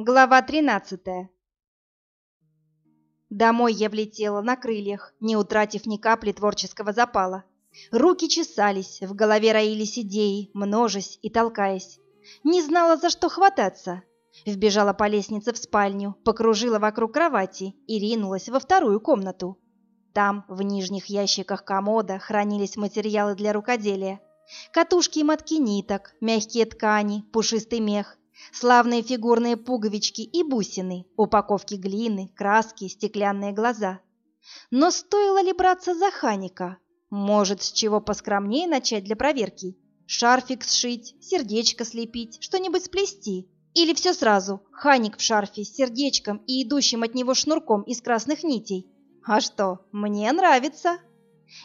Глава 13 Домой я влетела на крыльях, не утратив ни капли творческого запала. Руки чесались, в голове роились идеи, множась и толкаясь. Не знала, за что хвататься. Вбежала по лестнице в спальню, покружила вокруг кровати и ринулась во вторую комнату. Там, в нижних ящиках комода, хранились материалы для рукоделия. Катушки и мотки ниток, мягкие ткани, пушистый мех, Славные фигурные пуговички и бусины, упаковки глины, краски, стеклянные глаза. Но стоило ли браться за Ханика? Может, с чего поскромнее начать для проверки? Шарфик сшить, сердечко слепить, что-нибудь сплести? Или все сразу, Ханик в шарфе с сердечком и идущим от него шнурком из красных нитей? А что, мне нравится.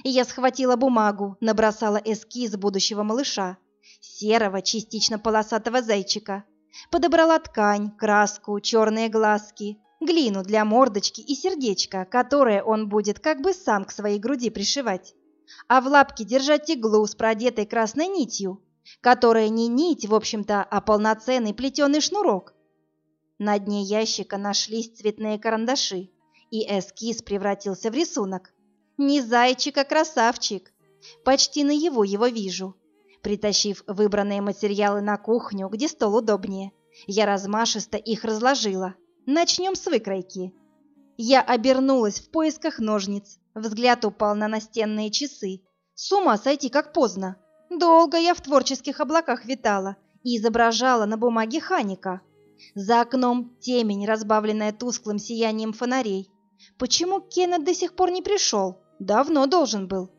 Я схватила бумагу, набросала эскиз будущего малыша, серого, частично полосатого зайчика, Подобрала ткань, краску, черные глазки, глину для мордочки и сердечка, которое он будет как бы сам к своей груди пришивать. А в лапке держать иглу с продетой красной нитью, которая не нить, в общем-то, а полноценный плетеный шнурок. На дне ящика нашлись цветные карандаши, и эскиз превратился в рисунок. Не зайчик, а красавчик. Почти на его его вижу. Притащив выбранные материалы на кухню, где стол удобнее, я размашисто их разложила. Начнем с выкройки. Я обернулась в поисках ножниц. Взгляд упал на настенные часы. С ума сойти, как поздно. Долго я в творческих облаках витала и изображала на бумаге Ханика. За окном темень, разбавленная тусклым сиянием фонарей. Почему Кеннет до сих пор не пришел? Давно должен был.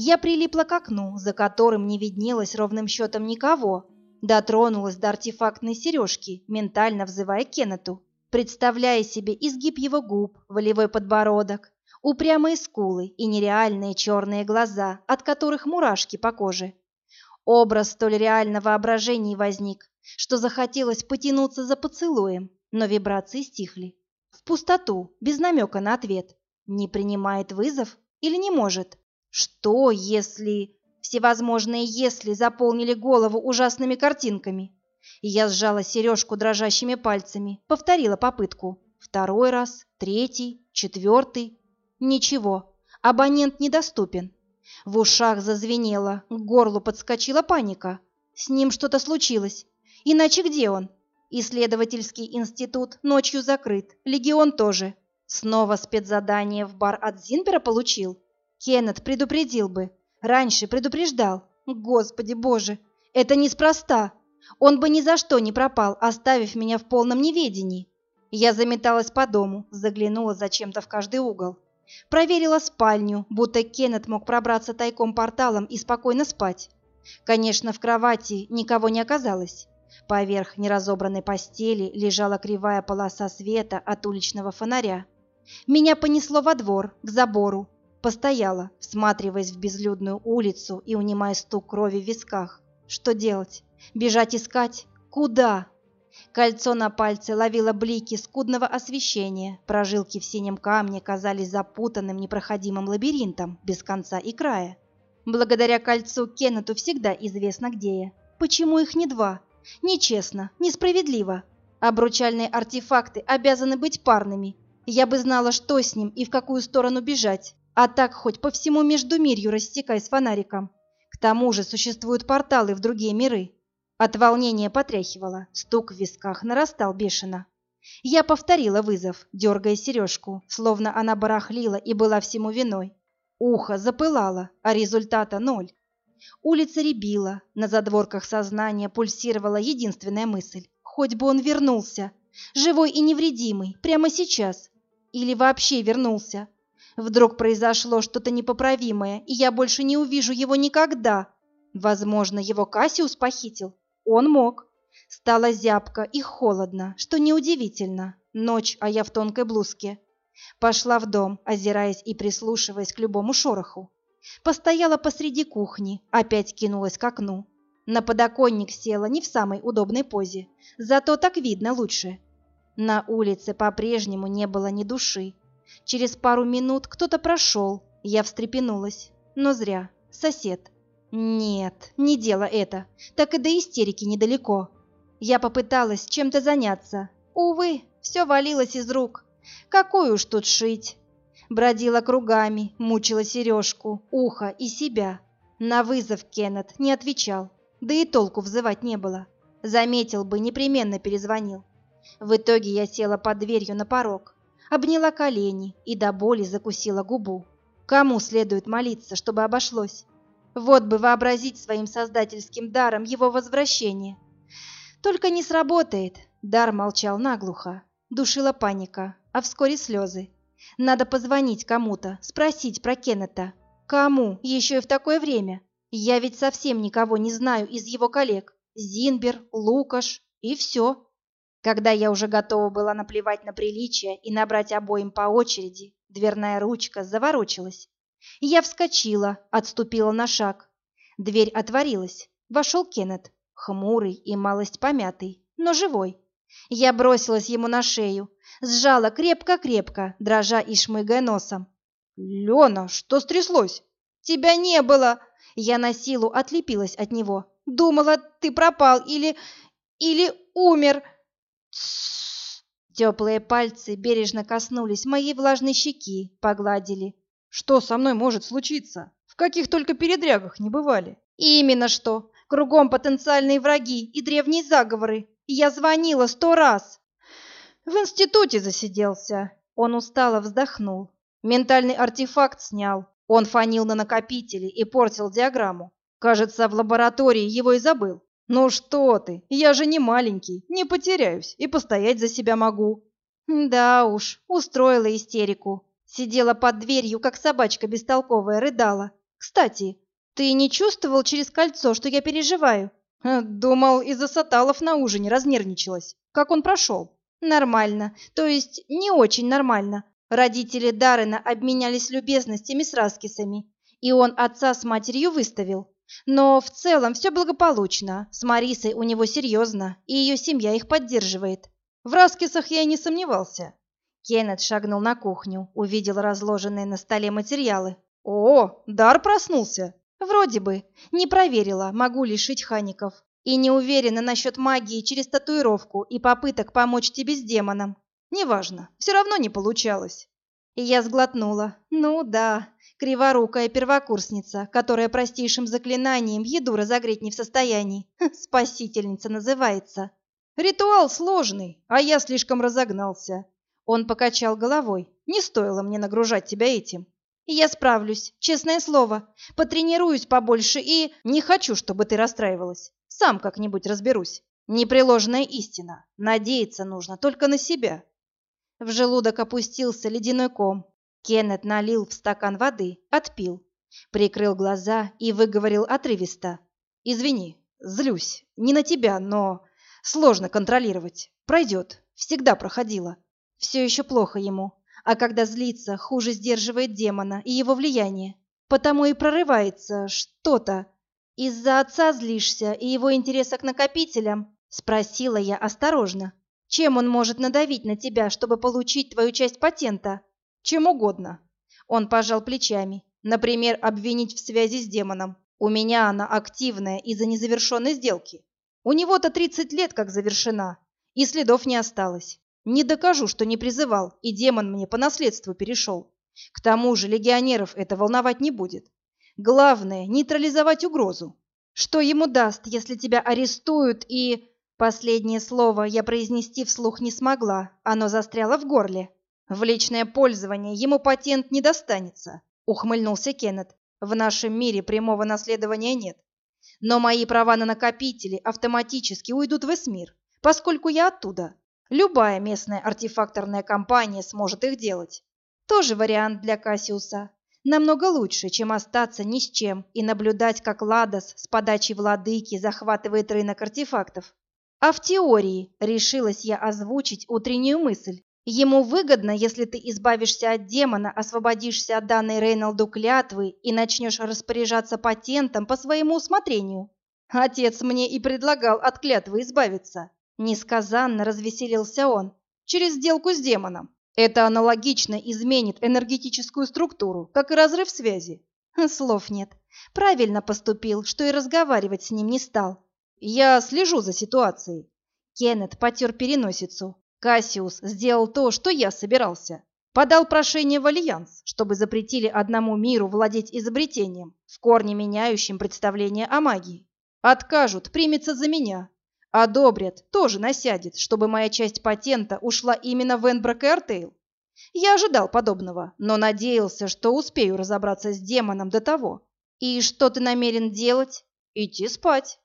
Я прилипла к окну, за которым не виднелось ровным счетом никого. Дотронулась до артефактной сережки, ментально взывая Кеннету, представляя себе изгиб его губ, волевой подбородок, упрямые скулы и нереальные черные глаза, от которых мурашки по коже. Образ столь реально воображений возник, что захотелось потянуться за поцелуем, но вибрации стихли. В пустоту, без намека на ответ. Не принимает вызов или не может? Что, если... Всевозможные «если» заполнили голову ужасными картинками. Я сжала сережку дрожащими пальцами, повторила попытку. Второй раз, третий, четвертый. Ничего, абонент недоступен. В ушах зазвенело, к горлу подскочила паника. С ним что-то случилось. Иначе где он? Исследовательский институт ночью закрыт, легион тоже. Снова спецзадание в бар от Зинбера получил? Кеннет предупредил бы. Раньше предупреждал. Господи боже, это неспроста. Он бы ни за что не пропал, оставив меня в полном неведении. Я заметалась по дому, заглянула зачем-то в каждый угол. Проверила спальню, будто Кеннет мог пробраться тайком порталом и спокойно спать. Конечно, в кровати никого не оказалось. Поверх неразобранной постели лежала кривая полоса света от уличного фонаря. Меня понесло во двор, к забору, Постояла, всматриваясь в безлюдную улицу и унимая стук крови в висках. Что делать? Бежать искать? Куда? Кольцо на пальце ловило блики скудного освещения, прожилки в синем камне казались запутанным непроходимым лабиринтом, без конца и края. Благодаря кольцу Кеннету всегда известно, где я. Почему их не два? Нечестно, несправедливо. Обручальные артефакты обязаны быть парными. Я бы знала, что с ним и в какую сторону бежать. А так хоть по всему Междумирью растекай с фонариком. К тому же существуют порталы в другие миры. От волнения потряхивало, стук в висках нарастал бешено. Я повторила вызов, дергая сережку, словно она барахлила и была всему виной. Ухо запылало, а результата ноль. Улица рябила, на задворках сознания пульсировала единственная мысль. Хоть бы он вернулся, живой и невредимый, прямо сейчас. Или вообще вернулся, Вдруг произошло что-то непоправимое, и я больше не увижу его никогда. Возможно, его Кассиус похитил. Он мог. Стало зябко и холодно, что неудивительно. Ночь, а я в тонкой блузке. Пошла в дом, озираясь и прислушиваясь к любому шороху. Постояла посреди кухни, опять кинулась к окну. На подоконник села не в самой удобной позе, зато так видно лучше. На улице по-прежнему не было ни души, Через пару минут кто-то прошел, я встрепенулась, но зря. Сосед. Нет, не дело это, так и до истерики недалеко. Я попыталась чем-то заняться. Увы, все валилось из рук. Какую уж тут шить? Бродила кругами, мучила сережку, ухо и себя. На вызов Кеннет не отвечал, да и толку взывать не было. Заметил бы, непременно перезвонил. В итоге я села под дверью на порог, обняла колени и до боли закусила губу. Кому следует молиться, чтобы обошлось? Вот бы вообразить своим создательским даром его возвращение. Только не сработает. Дар молчал наглухо. Душила паника, а вскоре слезы. Надо позвонить кому-то, спросить про Кеннета. Кому? Еще и в такое время. Я ведь совсем никого не знаю из его коллег. Зинбер, Лукаш и все. Когда я уже готова была наплевать на приличие и набрать обоим по очереди, дверная ручка заворочилась. Я вскочила, отступила на шаг. Дверь отворилась. Вошел Кеннет, хмурый и малость помятый, но живой. Я бросилась ему на шею, сжала крепко-крепко, дрожа и шмыгая носом. «Лена, что стряслось?» «Тебя не было!» Я на силу отлепилась от него. «Думала, ты пропал или... или умер!» Теплые пальцы бережно коснулись моей влажной щеки, погладили. «Что со мной может случиться? В каких только передрягах не бывали?» «Именно что! Кругом потенциальные враги и древние заговоры. Я звонила сто раз!» В институте засиделся. Он устало вздохнул. Ментальный артефакт снял. Он фанил на накопителе и портил диаграмму. Кажется, в лаборатории его и забыл. Ну что ты, я же не маленький, не потеряюсь и постоять за себя могу. Да уж, устроила истерику. Сидела под дверью, как собачка бестолковая, рыдала. Кстати, ты не чувствовал через кольцо, что я переживаю? Думал, из-за саталов на ужине разнервничалась. Как он прошел? Нормально, то есть не очень нормально. Родители Даррена обменялись любезностями с Раскисами, и он отца с матерью выставил. Но в целом все благополучно. С Марисой у него серьезно, и ее семья их поддерживает. В Раскисах я и не сомневался. Кеннет шагнул на кухню, увидел разложенные на столе материалы. О, Дар проснулся. Вроде бы. Не проверила, могу лишить хаников. И не уверена насчет магии через татуировку и попыток помочь тебе с демоном. Неважно, все равно не получалось. Я сглотнула. Ну да, криворукая первокурсница, которая простейшим заклинанием еду разогреть не в состоянии. Спасительница называется. Ритуал сложный, а я слишком разогнался. Он покачал головой. Не стоило мне нагружать тебя этим. Я справлюсь, честное слово. Потренируюсь побольше и... Не хочу, чтобы ты расстраивалась. Сам как-нибудь разберусь. Непреложная истина. Надеяться нужно только на себя. В желудок опустился ледяной ком. Кеннет налил в стакан воды, отпил. Прикрыл глаза и выговорил отрывисто. «Извини, злюсь. Не на тебя, но сложно контролировать. Пройдет. Всегда проходило». Все еще плохо ему. А когда злится, хуже сдерживает демона и его влияние. Потому и прорывается что-то. Из-за отца злишься и его интереса к накопителям? Спросила я осторожно. Чем он может надавить на тебя, чтобы получить твою часть патента? Чем угодно. Он пожал плечами. Например, обвинить в связи с демоном. У меня она активная из-за незавершенной сделки. У него-то 30 лет как завершена, и следов не осталось. Не докажу, что не призывал, и демон мне по наследству перешел. К тому же легионеров это волновать не будет. Главное — нейтрализовать угрозу. Что ему даст, если тебя арестуют и... Последнее слово я произнести вслух не смогла, оно застряло в горле. В личное пользование ему патент не достанется, ухмыльнулся Кеннет. В нашем мире прямого наследования нет. Но мои права на накопители автоматически уйдут в Эсмир, поскольку я оттуда. Любая местная артефакторная компания сможет их делать. Тоже вариант для Кассиуса. Намного лучше, чем остаться ни с чем и наблюдать, как Ладос с подачи владыки захватывает рынок артефактов. А в теории решилась я озвучить утреннюю мысль. Ему выгодно, если ты избавишься от демона, освободишься от данной Рейнолду клятвы и начнешь распоряжаться патентом по своему усмотрению. Отец мне и предлагал от клятвы избавиться. Несказанно развеселился он. Через сделку с демоном. Это аналогично изменит энергетическую структуру, как и разрыв связи. Слов нет. Правильно поступил, что и разговаривать с ним не стал. Я слежу за ситуацией. Кеннет потер переносицу. Кассиус сделал то, что я собирался. Подал прошение в Альянс, чтобы запретили одному миру владеть изобретением, в корне меняющим представление о магии. Откажут, примется за меня. Одобрят, тоже насядет, чтобы моя часть патента ушла именно в Энброк и Артейл. Я ожидал подобного, но надеялся, что успею разобраться с демоном до того. И что ты намерен делать? Идти спать.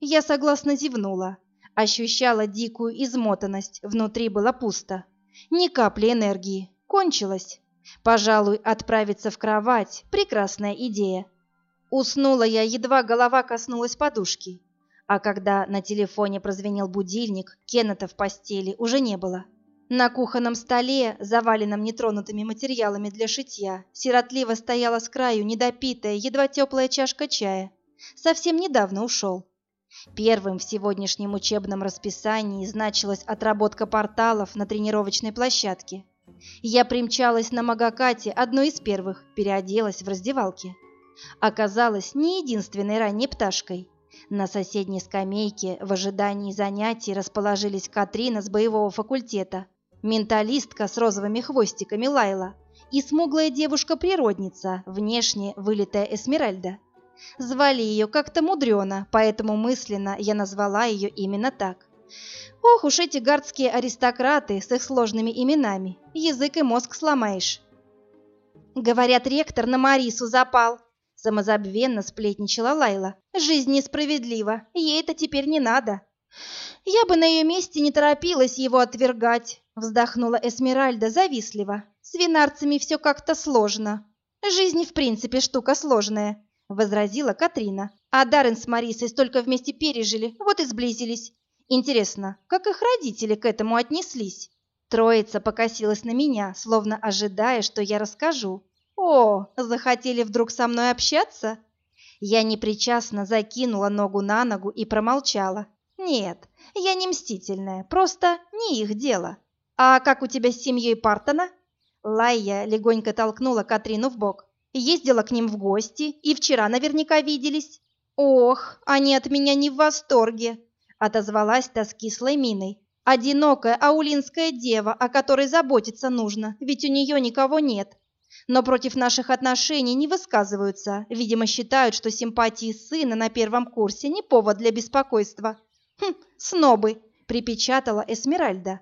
Я согласно зевнула. Ощущала дикую измотанность, внутри было пусто. Ни капли энергии. Кончилось. Пожалуй, отправиться в кровать – прекрасная идея. Уснула я, едва голова коснулась подушки. А когда на телефоне прозвенел будильник, Кеннета в постели уже не было. На кухонном столе, заваленном нетронутыми материалами для шитья, сиротливо стояла с краю недопитая, едва теплая чашка чая. Совсем недавно ушел. Первым в сегодняшнем учебном расписании значилась отработка порталов на тренировочной площадке. Я примчалась на Магакате одной из первых, переоделась в раздевалке. Оказалась не единственной ранней пташкой. На соседней скамейке в ожидании занятий расположились Катрина с боевого факультета, менталистка с розовыми хвостиками Лайла и смуглая девушка-природница, внешне вылитая Эсмеральда. Звали ее как-то мудрено, поэтому мысленно я назвала ее именно так. Ох уж эти гардские аристократы с их сложными именами, язык и мозг сломаешь. Говорят, ректор на Марису запал, самозабвенно сплетничала Лайла. Жизнь несправедлива, ей это теперь не надо. Я бы на ее месте не торопилась его отвергать, вздохнула Эсмеральда завистливо. С винарцами все как-то сложно. Жизнь в принципе штука сложная, возразила Катрина. А Даррен с Марисой столько вместе пережили, вот и сблизились. Интересно, как их родители к этому отнеслись? Троица покосилась на меня, словно ожидая, что я расскажу. О, захотели вдруг со мной общаться? Я непричастно закинула ногу на ногу и промолчала. Нет, я не мстительная, просто не их дело. А как у тебя с семьей Партона? Лайя легонько толкнула Катрину в бок. Ездила к ним в гости и вчера наверняка виделись. Ох, они от меня не в восторге, отозвалась та с кислой миной. Одинокая аулинская дева, о которой заботиться нужно, ведь у нее никого нет. Но против наших отношений не высказываются, видимо, считают, что симпатии сына на первом курсе не повод для беспокойства. «Хм, снобы!» — припечатала Эсмеральда.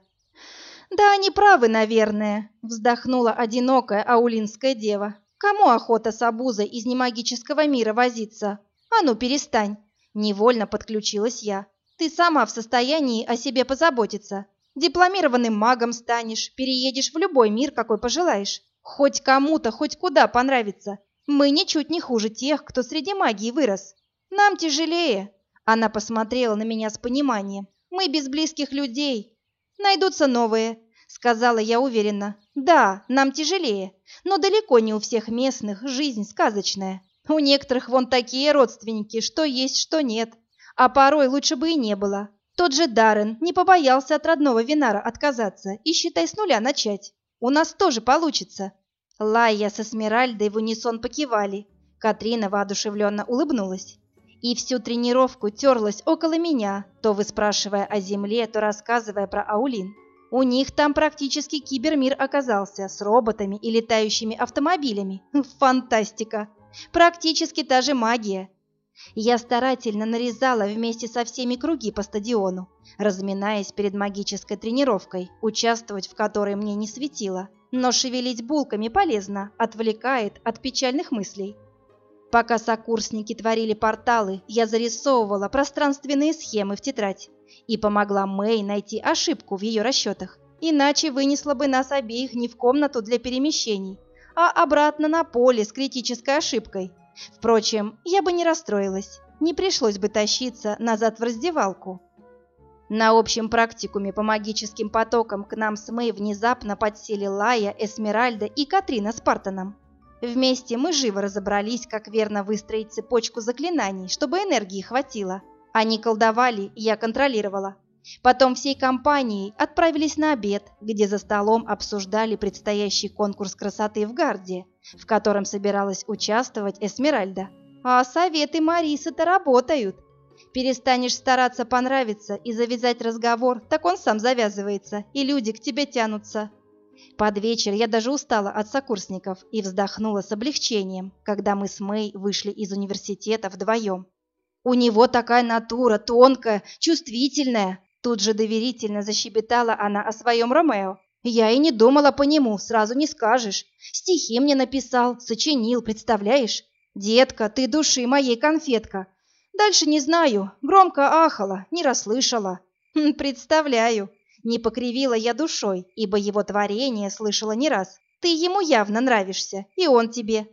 «Да, они правы, наверное», — вздохнула одинокая аулинская дева. «Кому охота с обузой из немагического мира возиться? А ну, перестань!» Невольно подключилась я. «Ты сама в состоянии о себе позаботиться. Дипломированным магом станешь, переедешь в любой мир, какой пожелаешь. Хоть кому-то, хоть куда понравится. Мы ничуть не хуже тех, кто среди магии вырос. Нам тяжелее, она посмотрела на меня с пониманием. «Мы без близких людей. Найдутся новые», — сказала я уверенно. «Да, нам тяжелее, но далеко не у всех местных жизнь сказочная. У некоторых вон такие родственники, что есть, что нет. А порой лучше бы и не было. Тот же Даррен не побоялся от родного Винара отказаться и, считай, с нуля начать. У нас тоже получится». Лайя со Смиральдой в унисон покивали. Катрина воодушевленно улыбнулась и всю тренировку терлась около меня, то выспрашивая о земле, то рассказывая про Аулин. У них там практически кибермир оказался с роботами и летающими автомобилями. Фантастика! Практически та же магия. Я старательно нарезала вместе со всеми круги по стадиону, разминаясь перед магической тренировкой, участвовать в которой мне не светило. Но шевелить булками полезно, отвлекает от печальных мыслей. Пока сокурсники творили порталы, я зарисовывала пространственные схемы в тетрадь и помогла Мэй найти ошибку в ее расчетах. Иначе вынесла бы нас обеих не в комнату для перемещений, а обратно на поле с критической ошибкой. Впрочем, я бы не расстроилась, не пришлось бы тащиться назад в раздевалку. На общем практикуме по магическим потокам к нам с Мэй внезапно подсели Лая, Эсмеральда и Катрина с Партоном. Вместе мы живо разобрались, как верно выстроить цепочку заклинаний, чтобы энергии хватило. Они колдовали, я контролировала. Потом всей компанией отправились на обед, где за столом обсуждали предстоящий конкурс красоты в Гарде, в котором собиралась участвовать Эсмеральда. А советы Марисы-то работают. Перестанешь стараться понравиться и завязать разговор, так он сам завязывается, и люди к тебе тянутся. Под вечер я даже устала от сокурсников и вздохнула с облегчением, когда мы с Мэй вышли из университета вдвоем. У него такая натура, тонкая, чувствительная. Тут же доверительно защебетала она о своем Ромео. Я и не думала по нему, сразу не скажешь. Стихи мне написал, сочинил, представляешь? Детка, ты души моей конфетка. Дальше не знаю, громко ахала, не расслышала. Хм, представляю. Не покривила я душой, ибо его творение слышала не раз. Ты ему явно нравишься, и он тебе.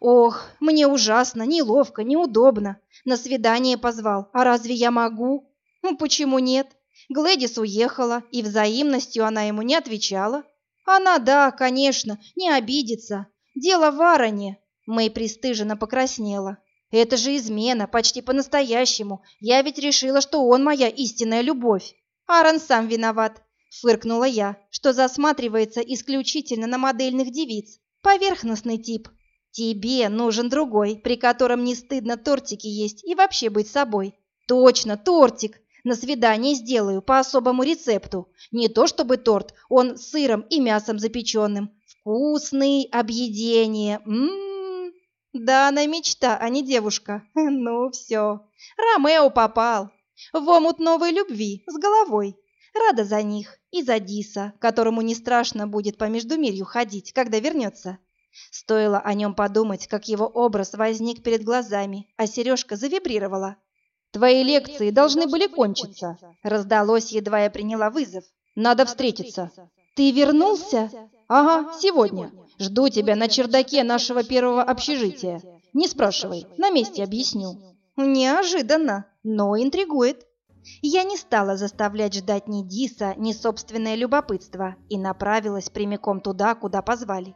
Ох, мне ужасно, неловко, неудобно. На свидание позвал, а разве я могу? Ну, почему нет? Глэдис уехала, и взаимностью она ему не отвечала. Она, да, конечно, не обидится. Дело в Аароне. Мэй пристыженно покраснела. Это же измена, почти по-настоящему. Я ведь решила, что он моя истинная любовь. Аарон сам виноват, фыркнула я, что засматривается исключительно на модельных девиц. Поверхностный тип. Тебе нужен другой, при котором не стыдно тортики есть и вообще быть собой. Точно, тортик. На свидание сделаю по особому рецепту. Не то чтобы торт, он с сыром и мясом запеченным. Вкусный, объедение. Ммм. Да, она мечта, а не девушка. Ну все. Ромео попал. В омут новой любви, с головой. Рада за них и за Диса, которому не страшно будет по междумирью ходить, когда вернется. Стоило о нем подумать, как его образ возник перед глазами, а сережка завибрировала. «Твои лекции должны были кончиться», — раздалось, едва я приняла вызов. «Надо встретиться». «Ты вернулся?» «Ага, сегодня. Жду тебя на чердаке нашего первого общежития. Не спрашивай, на месте объясню». Неожиданно, но интригует. Я не стала заставлять ждать ни Диса, ни собственное любопытство и направилась прямиком туда, куда позвали.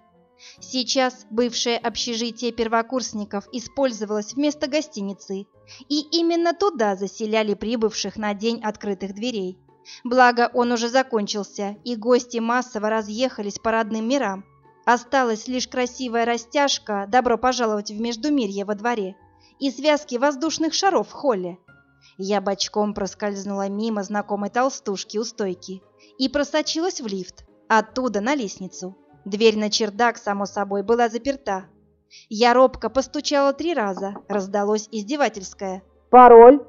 Сейчас бывшее общежитие первокурсников использовалось вместо гостиницы, и именно туда заселяли прибывших на день открытых дверей. Благо, он уже закончился, и гости массово разъехались по родным мирам. Осталась лишь красивая растяжка «Добро пожаловать в Междумирье» во дворе и связки воздушных шаров в холле. Я бочком проскользнула мимо знакомой толстушки у стойки и просочилась в лифт, оттуда на лестницу. Дверь на чердак, само собой, была заперта. Я робко постучала три раза, раздалось издевательское. «Пароль?»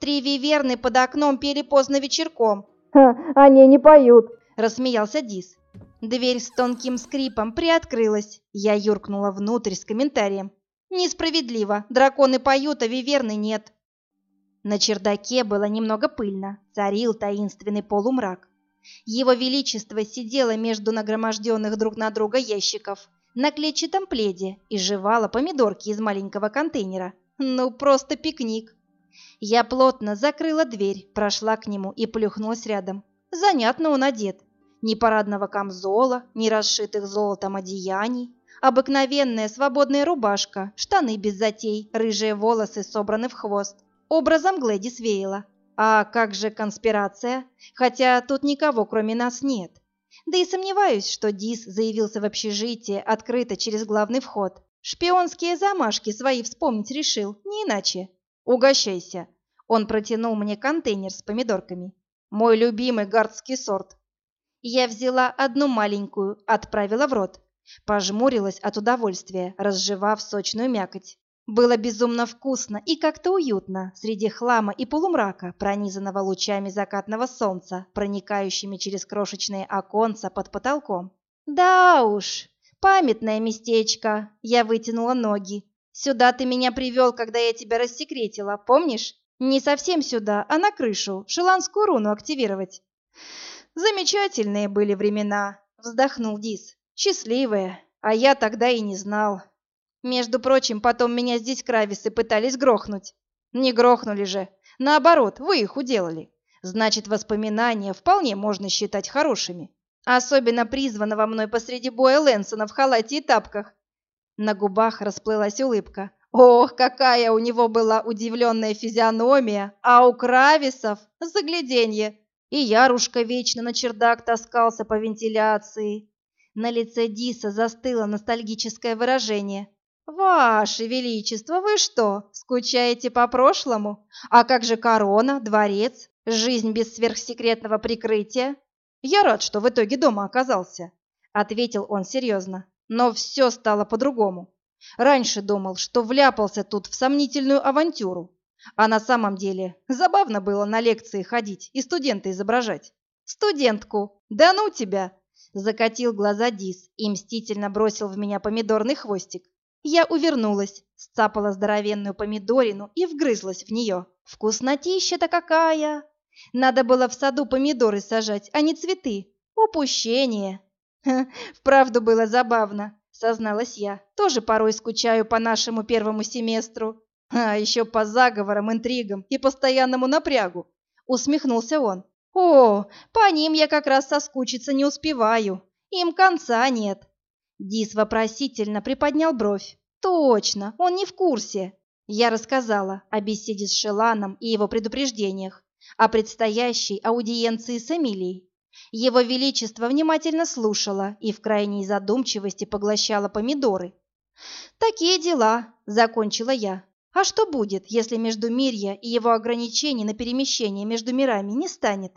Три виверны под окном пели поздно вечерком. «Ха, они не поют», — рассмеялся Дис. Дверь с тонким скрипом приоткрылась. Я юркнула внутрь с комментарием. «Несправедливо. Драконы поют, а виверны нет». На чердаке было немного пыльно. Царил таинственный полумрак. Его Величество сидело между нагроможденных друг на друга ящиков на клетчатом пледе и жевала помидорки из маленького контейнера. Ну, просто пикник. Я плотно закрыла дверь, прошла к нему и плюхнулась рядом. Занятно он одет. Ни парадного камзола, ни расшитых золотом одеяний. Обыкновенная свободная рубашка, штаны без затей, рыжие волосы собраны в хвост. Образом Глэдис веяла. А как же конспирация? Хотя тут никого, кроме нас, нет. Да и сомневаюсь, что Дис заявился в общежитие открыто через главный вход. Шпионские замашки свои вспомнить решил, не иначе. Угощайся. Он протянул мне контейнер с помидорками. Мой любимый гардский сорт. Я взяла одну маленькую, отправила в рот. Пожмурилась от удовольствия, разжевав сочную мякоть. Было безумно вкусно и как-то уютно среди хлама и полумрака, пронизанного лучами закатного солнца, проникающими через крошечные оконца под потолком. Да уж, памятное местечко. Я вытянула ноги. Сюда ты меня привел, когда я тебя рассекретила, помнишь? Не совсем сюда, а на крышу, шеланскую руну активировать. Замечательные были времена, вздохнул Дис. Счастливые, а я тогда и не знал. Между прочим, потом меня здесь крависы пытались грохнуть. Не грохнули же. Наоборот, вы их уделали. Значит, воспоминания вполне можно считать хорошими. Особенно призванного мной посреди боя Лэнсона в халате и тапках. На губах расплылась улыбка. Ох, какая у него была удивленная физиономия, а у Крависов загляденье. И Ярушка вечно на чердак таскался по вентиляции. На лице Диса застыло ностальгическое выражение. Ваше Величество, вы что, скучаете по прошлому? А как же корона, дворец, жизнь без сверхсекретного прикрытия? Я рад, что в итоге дома оказался, ответил он серьезно. Но все стало по-другому. Раньше думал, что вляпался тут в сомнительную авантюру, а на самом деле забавно было на лекции ходить и студента изображать. Студентку, да ну тебя! Закатил глаза Дис и мстительно бросил в меня помидорный хвостик. Я увернулась, сцапала здоровенную помидорину и вгрызлась в нее. Вкуснотища-то какая! Надо было в саду помидоры сажать, а не цветы. Упущение. Ха, вправду было забавно, созналась я. Тоже порой скучаю по нашему первому семестру. А еще по заговорам, интригам и постоянному напрягу. Усмехнулся он. О, по ним я как раз соскучиться не успеваю. Им конца нет. Дис вопросительно приподнял бровь. Точно, он не в курсе. Я рассказала о беседе с Шеланом и его предупреждениях, о предстоящей аудиенции с Эмилией. Его Величество внимательно слушало и в крайней задумчивости поглощало помидоры. «Такие дела», — закончила я. «А что будет, если между Мирья и его ограничений на перемещение между мирами не станет?»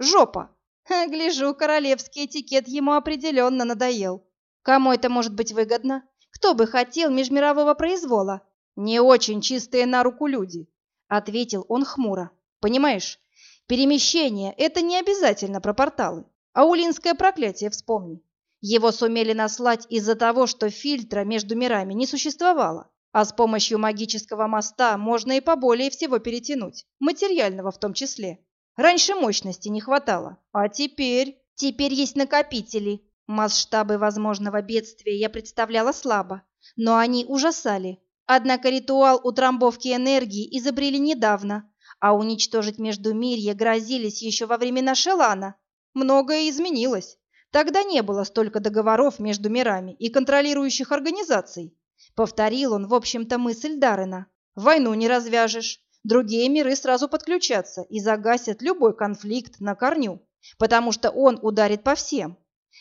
«Жопа!» Гляжу, королевский этикет ему определенно надоел. Кому это может быть выгодно? Кто бы хотел межмирового произвола? Не очень чистые на руку люди, ответил он хмуро. Понимаешь, перемещение – это не обязательно про порталы. Аулинское проклятие вспомни. Его сумели наслать из-за того, что фильтра между мирами не существовало, а с помощью магического моста можно и поболее всего перетянуть, материального в том числе. Раньше мощности не хватало, а теперь... Теперь есть накопители, Масштабы возможного бедствия я представляла слабо, но они ужасали. Однако ритуал утрамбовки энергии изобрели недавно, а уничтожить Междумирье грозились еще во времена Шелана. Многое изменилось. Тогда не было столько договоров между мирами и контролирующих организаций. Повторил он, в общем-то, мысль Даррена. Войну не развяжешь. Другие миры сразу подключатся и загасят любой конфликт на корню, потому что он ударит по всем.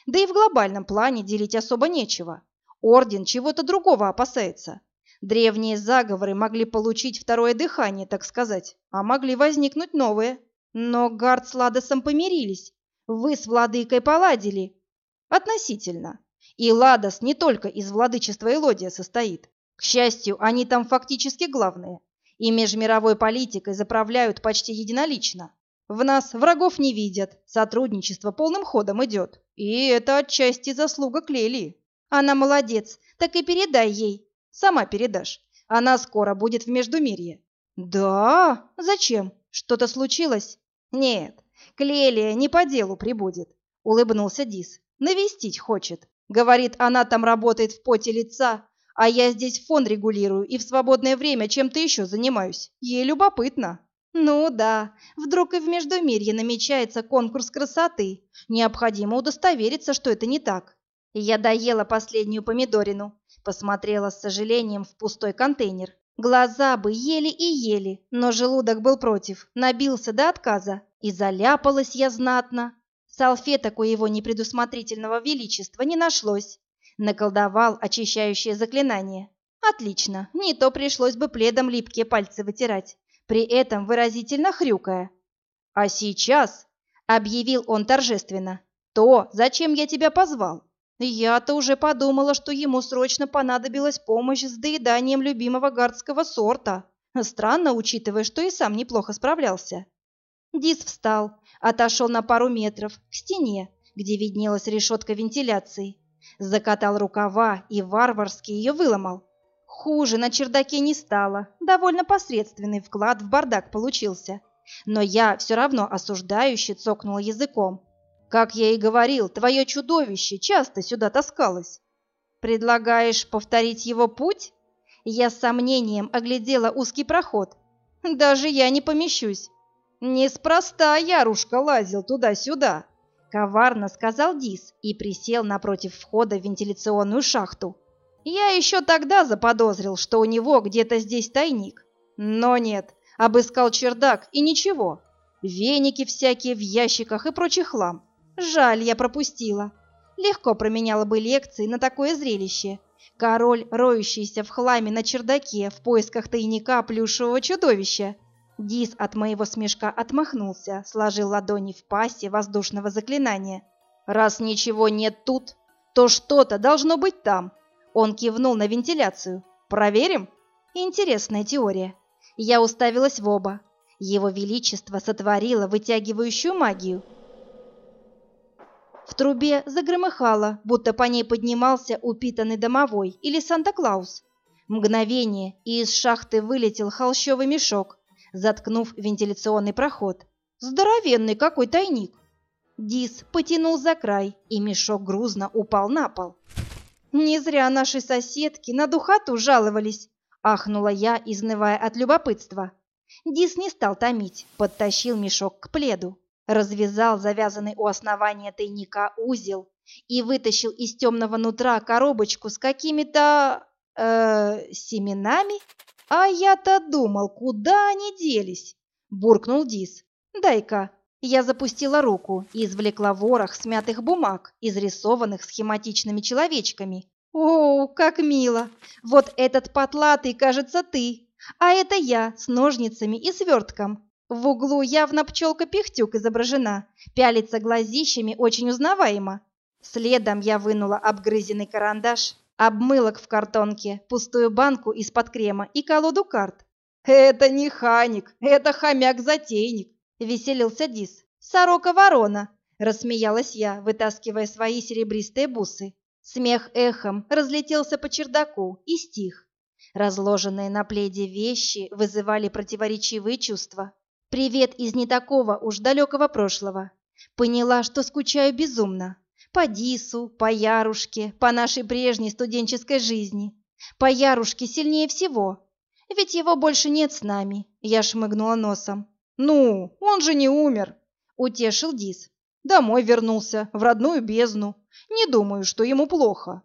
Да и в глобальном плане делить особо нечего. Орден чего-то другого опасается. Древние заговоры могли получить второе дыхание, так сказать, а могли возникнуть новые. Но Гард с Ладосом помирились. Вы с владыкой поладили. Относительно. И Ладос не только из владычества Элодия состоит. К счастью, они там фактически главные. И межмировой политикой заправляют почти единолично. В нас врагов не видят, сотрудничество полным ходом идет. И это отчасти заслуга Клели. Она молодец, так и передай ей. Сама передашь. Она скоро будет в Междумирье. Да? Зачем? Что-то случилось? Нет, Клелия не по делу прибудет, улыбнулся Дис. Навестить хочет. Говорит, она там работает в поте лица, а я здесь фон регулирую и в свободное время чем-то еще занимаюсь. Ей любопытно. Ну да, вдруг и в Междумирье намечается конкурс красоты. Необходимо удостовериться, что это не так. Я доела последнюю помидорину, посмотрела с сожалением в пустой контейнер. Глаза бы ели и ели, но желудок был против, набился до отказа. И заляпалась я знатно. Салфеток у его непредусмотрительного величества не нашлось. Наколдовал очищающее заклинание. Отлично, не то пришлось бы пледом липкие пальцы вытирать при этом выразительно хрюкая. «А сейчас», — объявил он торжественно, — «то, зачем я тебя позвал?» Я-то уже подумала, что ему срочно понадобилась помощь с доеданием любимого гардского сорта. Странно, учитывая, что и сам неплохо справлялся. Дис встал, отошел на пару метров к стене, где виднелась решетка вентиляции, закатал рукава и варварски ее выломал. Хуже на чердаке не стало, довольно посредственный вклад в бардак получился. Но я все равно осуждающе цокнула языком. Как я и говорил, твое чудовище часто сюда таскалось. Предлагаешь повторить его путь? Я с сомнением оглядела узкий проход. Даже я не помещусь. Неспроста Ярушка лазил туда-сюда, коварно сказал Дис и присел напротив входа в вентиляционную шахту. Я еще тогда заподозрил, что у него где-то здесь тайник. Но нет, обыскал чердак и ничего. Веники всякие в ящиках и прочий хлам. Жаль, я пропустила. Легко променяла бы лекции на такое зрелище. Король, роющийся в хламе на чердаке в поисках тайника плюшевого чудовища. Дис от моего смешка отмахнулся, сложил ладони в пасе воздушного заклинания. «Раз ничего нет тут, то что-то должно быть там!» Он кивнул на вентиляцию. «Проверим?» Интересная теория. Я уставилась в оба. Его Величество сотворило вытягивающую магию. В трубе загромыхало, будто по ней поднимался упитанный домовой или Санта-Клаус. Мгновение, и из шахты вылетел холщовый мешок, заткнув вентиляционный проход. Здоровенный какой тайник! Дис потянул за край, и мешок грузно упал на пол. «Не зря наши соседки на духоту жаловались», — ахнула я, изнывая от любопытства. Дис не стал томить, подтащил мешок к пледу, развязал завязанный у основания тайника узел и вытащил из темного нутра коробочку с какими-то... Э, семенами? А я-то думал, куда они делись? Буркнул Дис. Дай-ка. Я запустила руку и извлекла ворох смятых бумаг, изрисованных схематичными человечками. О, как мило! Вот этот потлатый, кажется, ты. А это я с ножницами и свертком. В углу явно пчелка-пихтюк изображена, пялится глазищами очень узнаваемо. Следом я вынула обгрызенный карандаш, обмылок в картонке, пустую банку из-под крема и колоду карт. «Это не ханик, это хомяк-затейник», — веселился Дис. «Сорока-ворона», — рассмеялась я, вытаскивая свои серебристые бусы. Смех эхом разлетелся по чердаку и стих. Разложенные на пледе вещи вызывали противоречивые чувства. Привет из не такого уж далекого прошлого. Поняла, что скучаю безумно. По Дису, по Ярушке, по нашей прежней студенческой жизни. По Ярушке сильнее всего. Ведь его больше нет с нами. Я шмыгнула носом. Ну, он же не умер. Утешил Дис. Домой вернулся, в родную бездну. Не думаю, что ему плохо.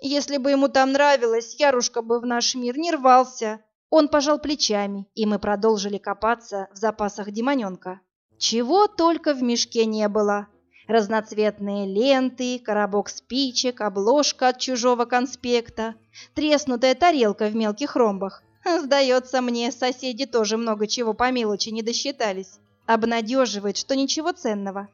Если бы ему там нравилось, Ярушка бы в наш мир не рвался. Он пожал плечами, и мы продолжили копаться в запасах демоненка. Чего только в мешке не было. Разноцветные ленты, коробок спичек, обложка от чужого конспекта, треснутая тарелка в мелких ромбах. Сдается мне, соседи тоже много чего по мелочи не досчитались. Обнадеживает, что ничего ценного.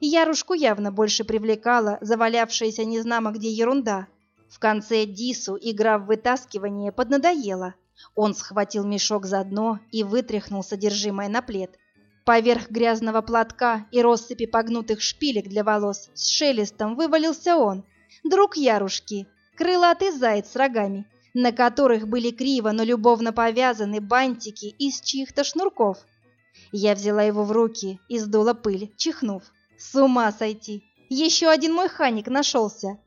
Ярушку явно больше привлекала завалявшаяся незнамо где ерунда. В конце Дису игра в вытаскивание поднадоела. Он схватил мешок за дно и вытряхнул содержимое на плед. Поверх грязного платка и россыпи погнутых шпилек для волос с шелестом вывалился он, друг Ярушки, крылатый заяц с рогами, на которых были криво, но любовно повязаны бантики из чьих-то шнурков. Я взяла его в руки и сдула пыль, чихнув. С ума сойти! Еще один мой ханик нашелся.